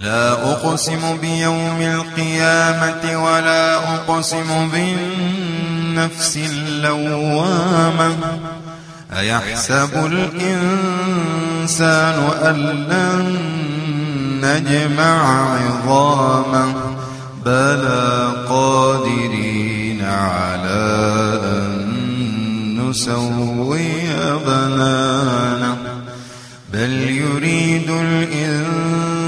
لا أقسم بيوم القيامة ولا أقسم بالنفس اللوامة. أيحسب الإنسان أن لن نجمع عظامه؟ بلى قادرين على أن نسوي بنانه بل يريد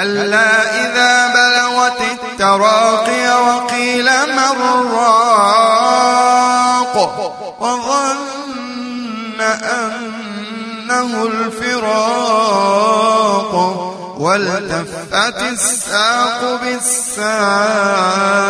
كلا إذا بلغت التراقي وقيل من راق وظن أنه الفراق والتفت الساق بالساق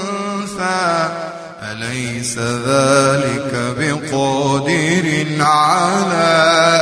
أليس ذلك بقادر على